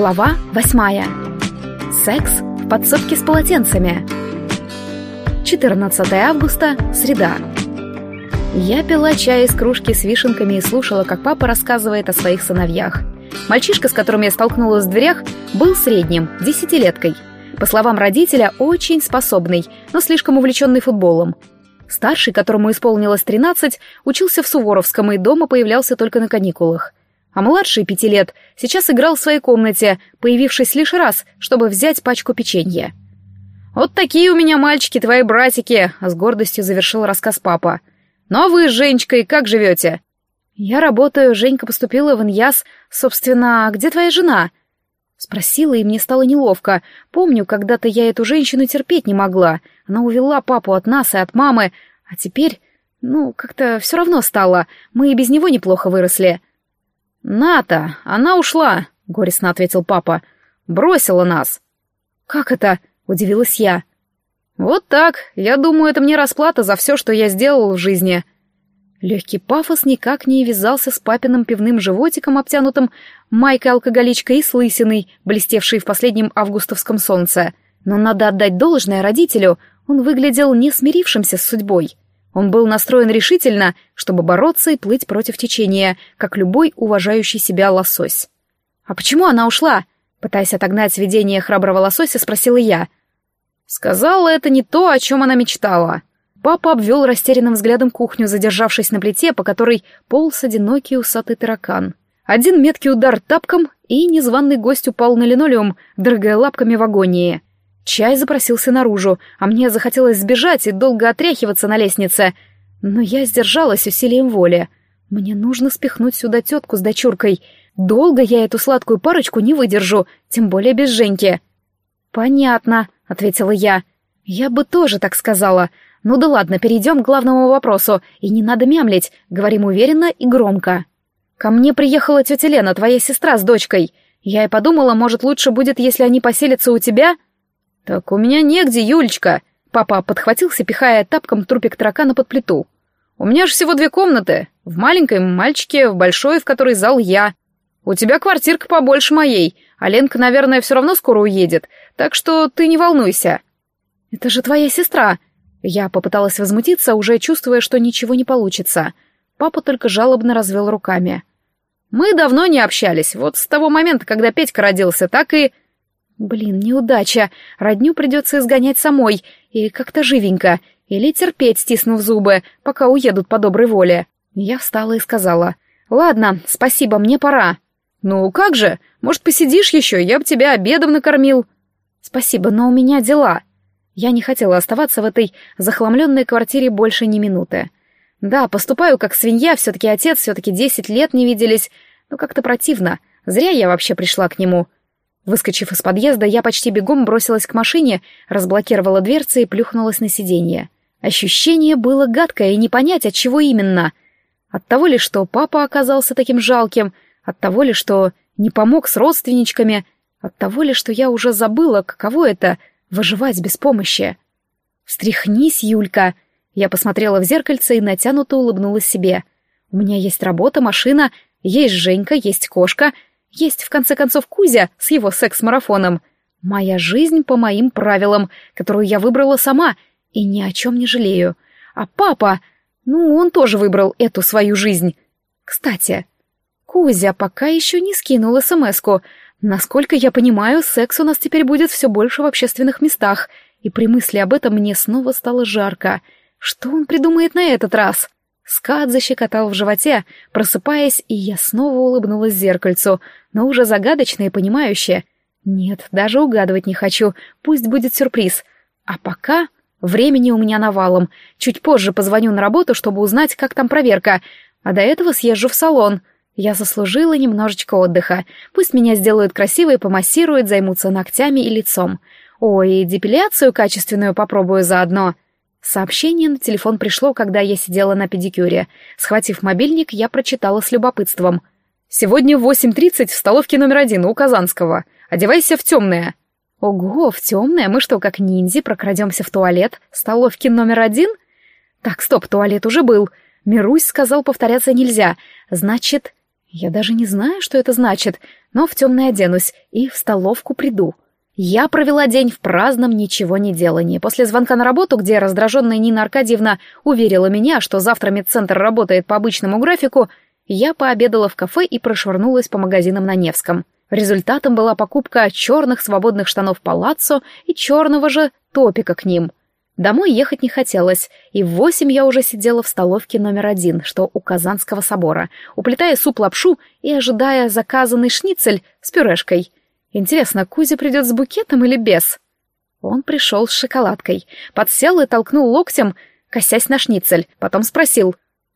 Глава восьмая. Секс в подсобке с полотенцами. 14 августа, среда. Я пила чай из кружки с вишенками и слушала, как папа рассказывает о своих сыновьях. Мальчишка, с которым я столкнулась в дверях, был средним, десятилеткой. По словам родителя, очень способный, но слишком увлеченный футболом. Старший, которому исполнилось 13, учился в Суворовском и дома появлялся только на каникулах. А младший, пяти лет, сейчас играл в своей комнате, появившись лишь раз, чтобы взять пачку печенья. «Вот такие у меня мальчики, твои братики», — с гордостью завершил рассказ папа. «Ну а вы с Женечкой как живете?» «Я работаю, Женька поступила в Иньяс. Собственно, где твоя жена?» Спросила, и мне стало неловко. Помню, когда-то я эту женщину терпеть не могла. Она увела папу от нас и от мамы. А теперь, ну, как-то все равно стало. Мы и без него неплохо выросли. «Ната, она ушла», — горестно ответил папа. «Бросила нас». «Как это?» — удивилась я. «Вот так. Я думаю, это мне расплата за все, что я сделал в жизни». Легкий пафос никак не вязался с папиным пивным животиком, обтянутым майкой-алкоголичкой и с лысиной, блестевшей в последнем августовском солнце. Но надо отдать должное родителю, он выглядел не смирившимся с судьбой. Он был настроен решительно, чтобы бороться и плыть против течения, как любой уважающий себя лосось. «А почему она ушла?» Пытаясь отогнать видение храброго лосося, спросила я. «Сказала, это не то, о чем она мечтала», Папа обвел растерянным взглядом кухню, задержавшись на плите, по которой полз одинокий усатый таракан. Один меткий удар тапком, и незваный гость упал на линолеум, дрыгая лапками в агонии. Чай запросился наружу, а мне захотелось сбежать и долго отряхиваться на лестнице. Но я сдержалась усилием воли. Мне нужно спихнуть сюда тетку с дочуркой. Долго я эту сладкую парочку не выдержу, тем более без Женьки. «Понятно», — ответила я. «Я бы тоже так сказала, ну да ладно, перейдем к главному вопросу, и не надо мямлить, говорим уверенно и громко. Ко мне приехала тетя Лена, твоя сестра с дочкой. Я и подумала, может, лучше будет, если они поселятся у тебя? Так у меня негде, Юлечка. Папа подхватился, пихая тапком трупик таракана под плиту. У меня же всего две комнаты. В маленькой мальчике, в большой, в которой зал я. У тебя квартирка побольше моей, а Ленка, наверное, все равно скоро уедет, так что ты не волнуйся. Это же твоя сестра, я попыталась возмутиться, уже чувствуя, что ничего не получится. Папа только жалобно развел руками. «Мы давно не общались. Вот с того момента, когда Петька родился, так и...» «Блин, неудача. Родню придется изгонять самой. И как-то живенько. Или терпеть, стиснув зубы, пока уедут по доброй воле». Я встала и сказала. «Ладно, спасибо, мне пора». «Ну, как же? Может, посидишь еще? Я бы тебя обедом накормил». «Спасибо, но у меня дела». Я не хотела оставаться в этой захламленной квартире больше ни минуты. Да, поступаю как свинья, все-таки отец, все-таки десять лет не виделись, но как-то противно. Зря я вообще пришла к нему. Выскочив из подъезда, я почти бегом бросилась к машине, разблокировала дверцы и плюхнулась на сиденье. Ощущение было гадкое, и не понять, от чего именно. От того ли, что папа оказался таким жалким, от того ли, что не помог с родственничками, от того ли, что я уже забыла, каково это Выживать без помощи. «Встряхнись, Юлька!» Я посмотрела в зеркальце и натянуто улыбнулась себе. «У меня есть работа, машина, есть Женька, есть кошка, есть, в конце концов, Кузя с его секс-марафоном. Моя жизнь по моим правилам, которую я выбрала сама, и ни о чем не жалею. А папа, ну, он тоже выбрал эту свою жизнь. Кстати, Кузя пока еще не скинул смс-ку, Насколько я понимаю, секс у нас теперь будет все больше в общественных местах, и при мысли об этом мне снова стало жарко. Что он придумает на этот раз? Скат защекотал в животе, просыпаясь, и я снова улыбнулась зеркальцу, но уже загадочно и понимающе. Нет, даже угадывать не хочу, пусть будет сюрприз. А пока времени у меня навалом. Чуть позже позвоню на работу, чтобы узнать, как там проверка, а до этого съезжу в салон — я заслужила немножечко отдыха. Пусть меня сделают красивой, помассируют, займутся ногтями и лицом. Ой, и депиляцию качественную попробую заодно. Сообщение на телефон пришло, когда я сидела на педикюре. Схватив мобильник, я прочитала с любопытством. «Сегодня в 8.30 в столовке номер один у Казанского. Одевайся в темное». «Ого, в темное? Мы что, как ниндзи, прокрадемся в туалет? Столовки номер один?» «Так, стоп, туалет уже был. Мирусь сказал, повторяться нельзя. Значит, Я даже не знаю, что это значит, но в темное оденусь и в столовку приду. Я провела день в праздном ничего не делании. После звонка на работу, где раздраженная Нина Аркадьевна уверила меня, что завтра медцентр работает по обычному графику, я пообедала в кафе и прошвырнулась по магазинам на Невском. Результатом была покупка черных свободных штанов палаццо и черного же топика к ним. Домой ехать не хотелось, и в восемь я уже сидела в столовке номер один, что у Казанского собора, уплетая суп-лапшу и ожидая заказанный шницель с пюрешкой. Интересно, Кузя придет с букетом или без? Он пришел с шоколадкой, подсел и толкнул локтем, косясь на шницель, потом спросил,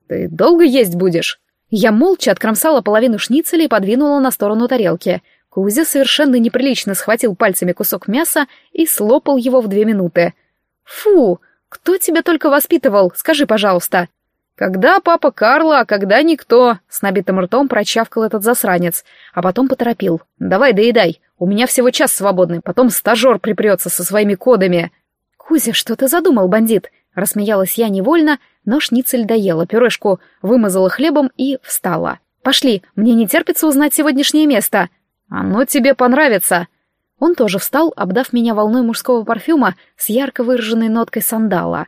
«Ты долго есть будешь?» Я молча откромсала половину шницеля и подвинула на сторону тарелки. Кузя совершенно неприлично схватил пальцами кусок мяса и слопал его в две минуты. «Фу! Кто тебя только воспитывал? Скажи, пожалуйста!» «Когда папа Карла, а когда никто?» — с набитым ртом прочавкал этот засранец, а потом поторопил. «Давай, доедай, у меня всего час свободный, потом стажер припрется со своими кодами». «Кузя, что ты задумал, бандит?» Рассмеялась я невольно, но шницель доела пюрешку, вымазала хлебом и встала. «Пошли, мне не терпится узнать сегодняшнее место». «Оно тебе понравится». Он тоже встал, обдав меня волной мужского парфюма с ярко выраженной ноткой сандала.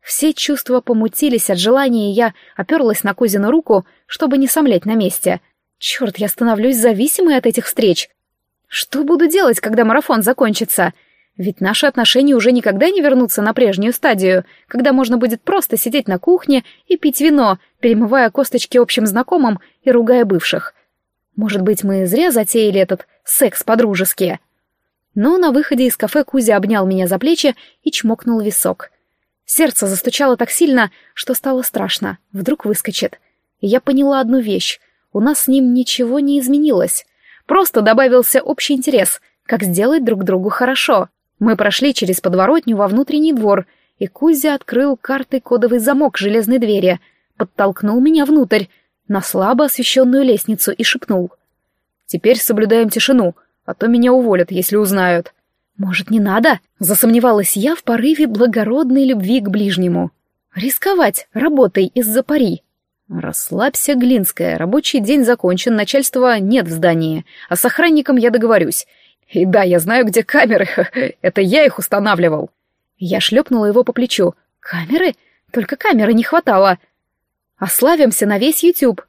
Все чувства помутились от желания, и я оперлась на Кузину руку, чтобы не сомлеть на месте. Черт, я становлюсь зависимой от этих встреч. Что буду делать, когда марафон закончится? Ведь наши отношения уже никогда не вернутся на прежнюю стадию, когда можно будет просто сидеть на кухне и пить вино, перемывая косточки общим знакомым и ругая бывших. Может быть, мы зря затеяли этот секс по-дружески. Но на выходе из кафе Кузя обнял меня за плечи и чмокнул висок. Сердце застучало так сильно, что стало страшно. Вдруг выскочит. И я поняла одну вещь. У нас с ним ничего не изменилось. Просто добавился общий интерес, как сделать друг другу хорошо. Мы прошли через подворотню во внутренний двор, и Кузя открыл картой кодовый замок железной двери, подтолкнул меня внутрь, на слабо освещенную лестницу и шепнул. «Теперь соблюдаем тишину, а то меня уволят, если узнают». «Может, не надо?» — засомневалась я в порыве благородной любви к ближнему. «Рисковать работой из-за пари». «Расслабься, Глинская, рабочий день закончен, начальства нет в здании, а с охранником я договорюсь. И да, я знаю, где камеры. Это я их устанавливал. Я шлепнула его по плечу. Камеры? Только камеры не хватало. Ославимся на весь YouTube.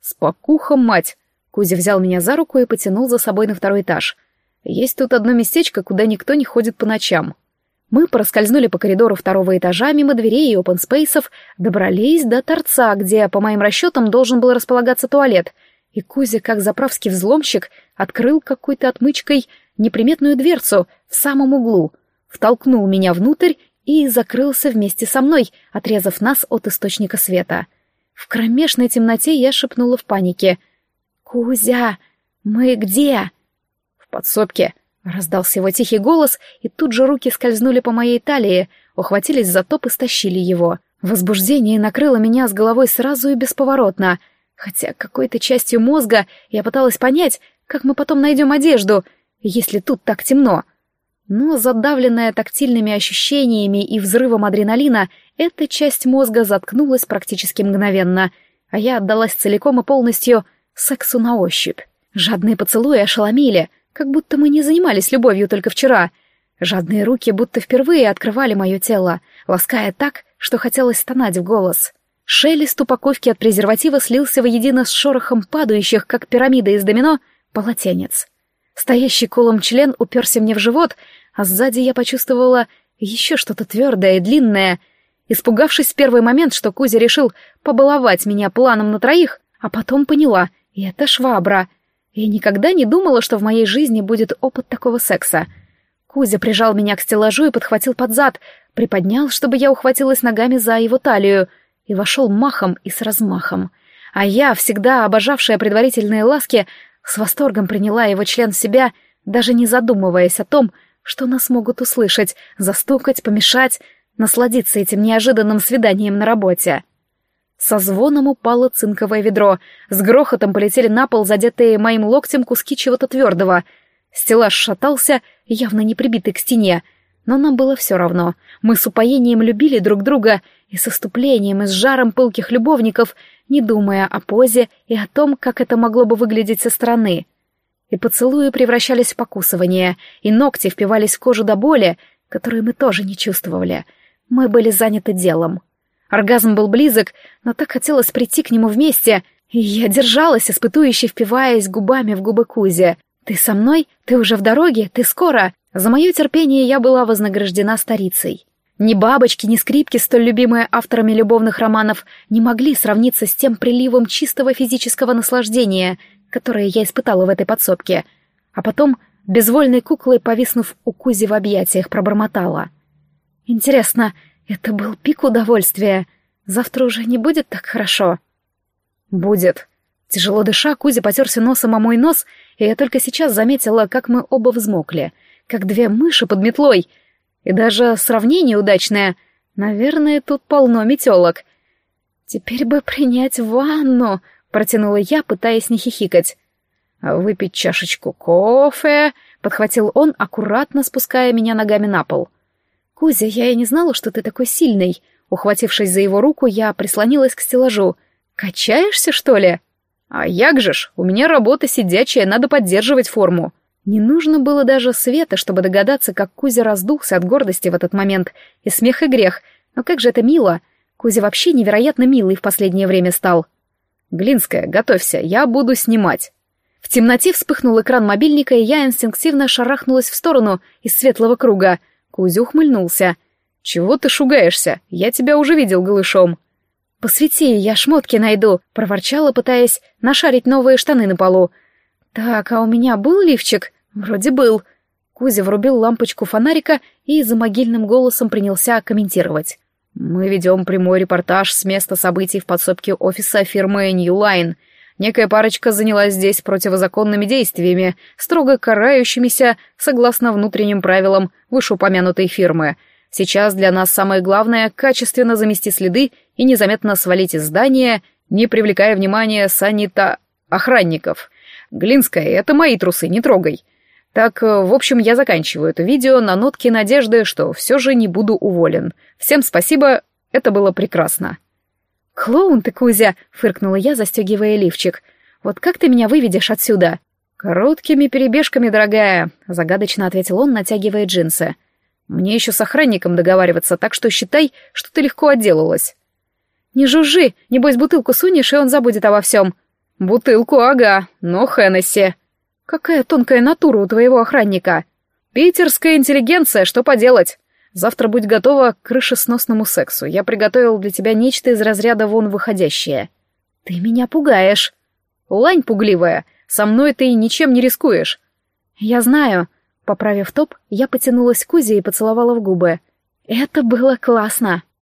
Спокуха, мать. Кузя взял меня за руку и потянул за собой на второй этаж. Есть тут одно местечко, куда никто не ходит по ночам. Мы проскользнули по коридору второго этажа мимо дверей и опенспейсов, добрались до торца, где, по моим расчетам, должен был располагаться туалет — и Кузя, как заправский взломщик, открыл какой-то отмычкой неприметную дверцу в самом углу, втолкнул меня внутрь и закрылся вместе со мной, отрезав нас от источника света. В кромешной темноте я шепнула в панике. «Кузя, мы где?» «В подсобке», — раздался его тихий голос, и тут же руки скользнули по моей талии, ухватились за топ и стащили его. Возбуждение накрыло меня с головой сразу и бесповоротно — Хотя какой-то частью мозга я пыталась понять, как мы потом найдем одежду, если тут так темно. Но задавленная тактильными ощущениями и взрывом адреналина, эта часть мозга заткнулась практически мгновенно, а я отдалась целиком и полностью сексу на ощупь. Жадные поцелуи ошеломили, как будто мы не занимались любовью только вчера. Жадные руки будто впервые открывали мое тело, лаская так, что хотелось стонать в голос. Шелест упаковки от презерватива слился воедино с шорохом падающих, как пирамида из домино, полотенец. Стоящий колом член уперся мне в живот, а сзади я почувствовала еще что-то твердое и длинное. Испугавшись в первый момент, что Кузя решил побаловать меня планом на троих, а потом поняла — это швабра. Я никогда не думала, что в моей жизни будет опыт такого секса. Кузя прижал меня к стеллажу и подхватил под зад, приподнял, чтобы я ухватилась ногами за его талию — и вошел махом и с размахом. А я, всегда обожавшая предварительные ласки, с восторгом приняла его член в себя, даже не задумываясь о том, что нас могут услышать, застукать, помешать, насладиться этим неожиданным свиданием на работе. Со звоном упало цинковое ведро, с грохотом полетели на пол задетые моим локтем куски чего-то твердого. Стеллаж шатался, явно не прибитый к стене, но нам было все равно. Мы с упоением любили друг друга и с иступлением и с жаром пылких любовников, не думая о позе и о том, как это могло бы выглядеть со стороны. И поцелуи превращались в покусывание, и ногти впивались в кожу до боли, которую мы тоже не чувствовали. Мы были заняты делом. Оргазм был близок, но так хотелось прийти к нему вместе, и я держалась, испытующе впиваясь губами в губы Кузи. «Ты со мной? Ты уже в дороге? Ты скоро?» За мое терпение я была вознаграждена старицей. Ни бабочки, ни скрипки, столь любимые авторами любовных романов, не могли сравниться с тем приливом чистого физического наслаждения, которое я испытала в этой подсобке. А потом, безвольной куклой, повиснув у Кузи в объятиях, пробормотала. «Интересно, это был пик удовольствия. Завтра уже не будет так хорошо?» «Будет». Тяжело дыша, Кузя потерся носом о мой нос, и я только сейчас заметила, как мы оба взмокли — как две мыши под метлой. И даже сравнение удачное. Наверное, тут полно метелок. Теперь бы принять ванну, протянула я, пытаясь не хихикать. Выпить чашечку кофе, подхватил он, аккуратно спуская меня ногами на пол. Кузя, я и не знала, что ты такой сильный. Ухватившись за его руку, я прислонилась к стеллажу. Качаешься, что ли? А як же ж, у меня работа сидячая, надо поддерживать форму. Не нужно было даже света, чтобы догадаться, как Кузя раздулся от гордости в этот момент. И смех, и грех. Но как же это мило. Кузя вообще невероятно милый в последнее время стал. «Глинская, готовься, я буду снимать». В темноте вспыхнул экран мобильника, и я инстинктивно шарахнулась в сторону из светлого круга. Кузя ухмыльнулся. «Чего ты шугаешься? Я тебя уже видел голышом». «Посвети, я шмотки найду», — проворчала, пытаясь нашарить новые штаны на полу. «Так, а у меня был лифчик?» Вроде был. Кузя врубил лампочку фонарика и за могильным голосом принялся комментировать. «Мы ведем прямой репортаж с места событий в подсобке офиса фирмы New Line. Некая парочка занялась здесь противозаконными действиями, строго карающимися согласно внутренним правилам вышеупомянутой фирмы. Сейчас для нас самое главное — качественно замести следы и незаметно свалить из здания, не привлекая внимания санита-охранников. Глинская, это мои трусы, не трогай. Так, э, в общем, я заканчиваю это видео на нотке надежды, что все же не буду уволен. Всем спасибо, это было прекрасно. «Клоун ты, Кузя!» — фыркнула я, застегивая лифчик. «Вот как ты меня выведешь отсюда?» «Короткими перебежками, дорогая», — загадочно ответил он, натягивая джинсы. «Мне еще с охранником договариваться, так что считай, что ты легко отделалась». «Не жужжи, небось бутылку сунешь, и он забудет обо всем». «Бутылку, ага, но Хеннесси». Какая тонкая натура у твоего охранника. Питерская интеллигенция, что поделать? Завтра будь готова к крышесносному сексу. Я приготовил для тебя нечто из разряда вон выходящее. Ты меня пугаешь. Лань пугливая, со мной ты ничем не рискуешь. Я знаю. Поправив топ, я потянулась к Кузе и поцеловала в губы. Это было классно.